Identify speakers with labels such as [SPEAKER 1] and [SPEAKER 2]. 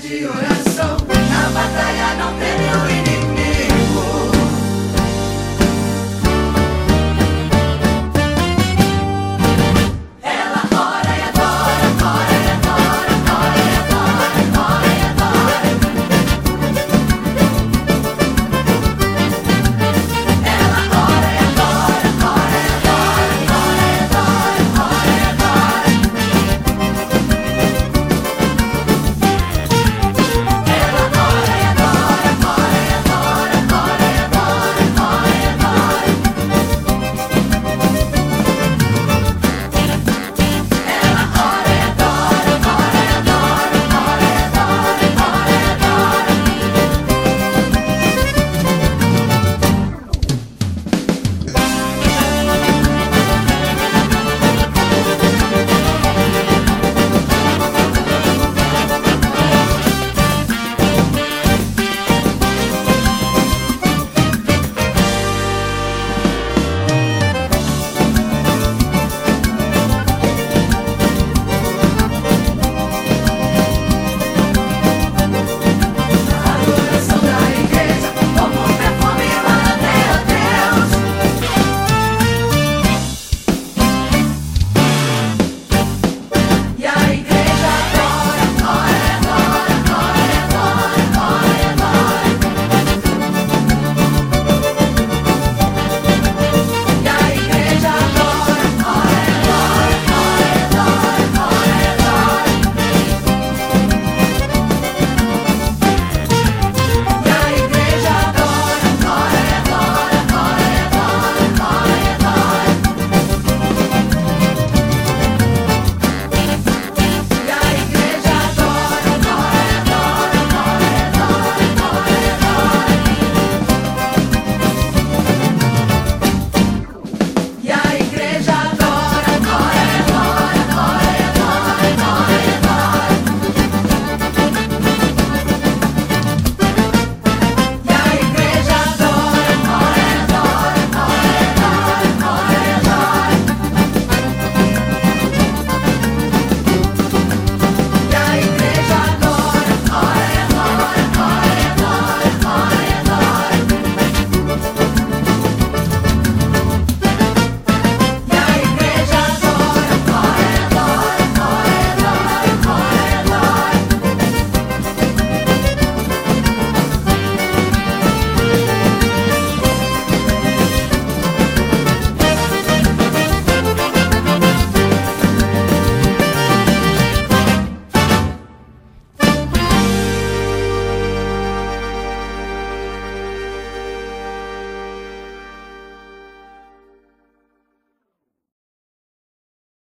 [SPEAKER 1] de oração. Na batalha não tem ruína.